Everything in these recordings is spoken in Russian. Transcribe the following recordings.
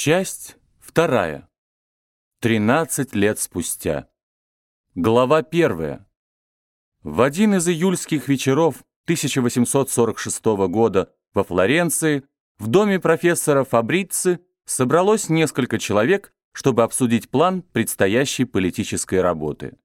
Часть вторая. 13 лет спустя. Глава первая. В один из июльских вечеров 1846 года во Флоренции в доме профессора Фабрици собралось несколько человек, чтобы обсудить план предстоящей политической работы.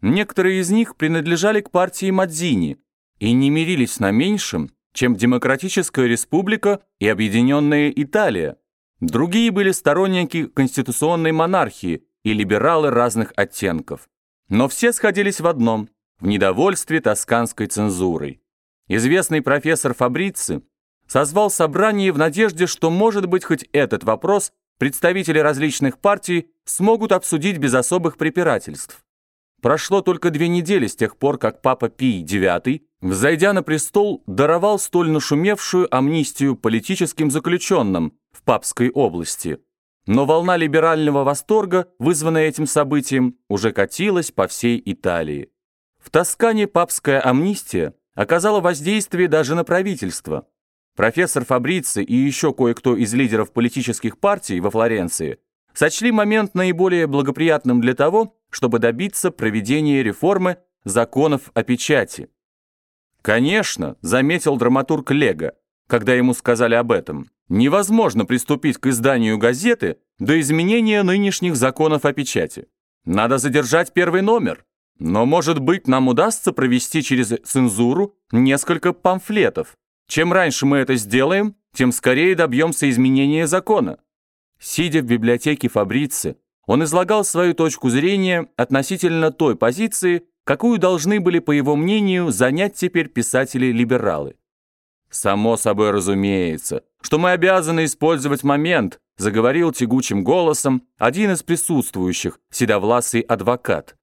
Некоторые из них принадлежали к партии Мадзини и не мирились на меньшем, чем Демократическая Республика и Объединенная Италия, Другие были сторонники конституционной монархии и либералы разных оттенков. Но все сходились в одном – в недовольстве тосканской цензурой. Известный профессор Фабрици созвал собрание в надежде, что, может быть, хоть этот вопрос представители различных партий смогут обсудить без особых препирательств. Прошло только две недели с тех пор, как папа Пий IX, взойдя на престол, даровал столь нашумевшую амнистию политическим заключенным Папской области. Но волна либерального восторга, вызванная этим событием, уже катилась по всей Италии. В Тоскане папская амнистия оказала воздействие даже на правительство. Профессор Фабрици и еще кое-кто из лидеров политических партий во Флоренции сочли момент наиболее благоприятным для того, чтобы добиться проведения реформы законов о печати. Конечно, заметил драматург Лего, когда ему сказали об этом, невозможно приступить к изданию газеты до изменения нынешних законов о печати. Надо задержать первый номер. Но, может быть, нам удастся провести через цензуру несколько памфлетов. Чем раньше мы это сделаем, тем скорее добьемся изменения закона. Сидя в библиотеке Фабрицы, он излагал свою точку зрения относительно той позиции, какую должны были, по его мнению, занять теперь писатели-либералы. «Само собой разумеется, что мы обязаны использовать момент», заговорил тягучим голосом один из присутствующих, седовласый адвокат.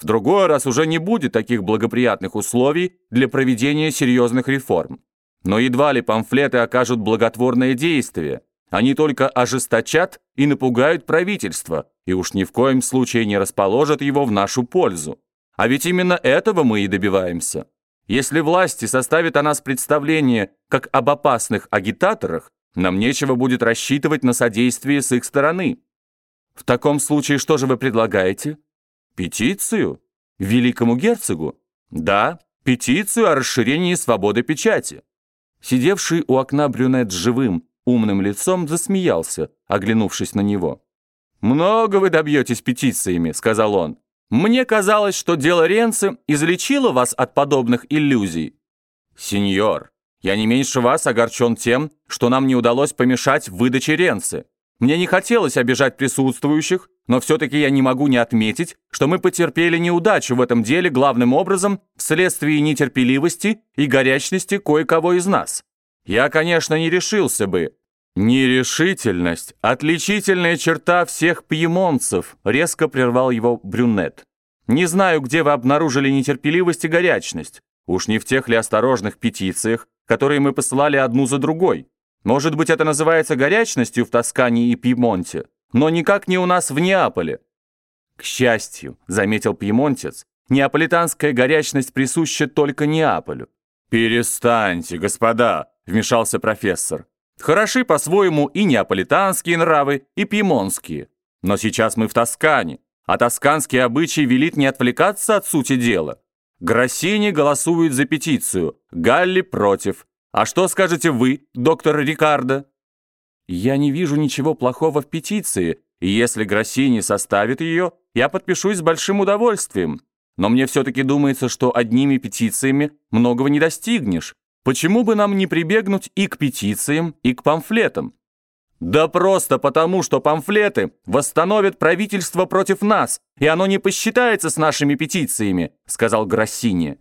В другой раз уже не будет таких благоприятных условий для проведения серьезных реформ. Но едва ли памфлеты окажут благотворное действие. Они только ожесточат и напугают правительство, и уж ни в коем случае не расположат его в нашу пользу. А ведь именно этого мы и добиваемся. Если власти составят о нас представление как об опасных агитаторах, нам нечего будет рассчитывать на содействие с их стороны. В таком случае что же вы предлагаете? Петицию? Великому герцогу? Да, петицию о расширении свободы печати. Сидевший у окна брюнет с живым, умным лицом засмеялся, оглянувшись на него. «Много вы добьетесь петициями», — сказал он. «Мне казалось, что дело Ренци излечило вас от подобных иллюзий». «Сеньор, я не меньше вас огорчен тем, что нам не удалось помешать выдаче Ренци. Мне не хотелось обижать присутствующих, но все-таки я не могу не отметить, что мы потерпели неудачу в этом деле главным образом вследствие нетерпеливости и горячности кое-кого из нас. Я, конечно, не решился бы, «Нерешительность – отличительная черта всех пьемонцев», – резко прервал его брюнет. «Не знаю, где вы обнаружили нетерпеливость и горячность. Уж не в тех ли осторожных петициях, которые мы посылали одну за другой. Может быть, это называется горячностью в Тоскане и Пьемонте, но никак не у нас в Неаполе». «К счастью», – заметил пьемонтец, – «неаполитанская горячность присуща только Неаполю». «Перестаньте, господа», – вмешался профессор. Хороши по-своему и неаполитанские нравы, и пьемонские. Но сейчас мы в Тоскане, а тосканский обычай велит не отвлекаться от сути дела. Гроссини голосует за петицию, Галли против. А что скажете вы, доктор Рикардо? Я не вижу ничего плохого в петиции, и если Гроссини составит ее, я подпишусь с большим удовольствием. Но мне все-таки думается, что одними петициями многого не достигнешь. Почему бы нам не прибегнуть и к петициям, и к памфлетам? Да просто потому, что памфлеты восстановят правительство против нас, и оно не посчитается с нашими петициями, сказал Гроссини.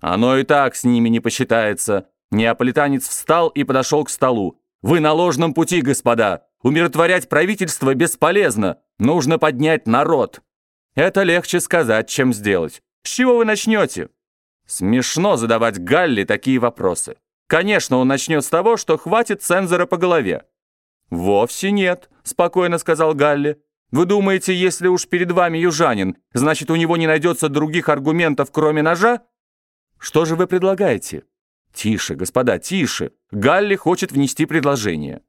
Оно и так с ними не посчитается. Неаполитанец встал и подошел к столу. Вы на ложном пути, господа. Умиротворять правительство бесполезно. Нужно поднять народ. Это легче сказать, чем сделать. С чего вы начнете? Смешно задавать Галли такие вопросы. Конечно, он начнет с того, что хватит цензора по голове. «Вовсе нет», — спокойно сказал Галли. «Вы думаете, если уж перед вами южанин, значит, у него не найдется других аргументов, кроме ножа? Что же вы предлагаете?» «Тише, господа, тише. Галли хочет внести предложение.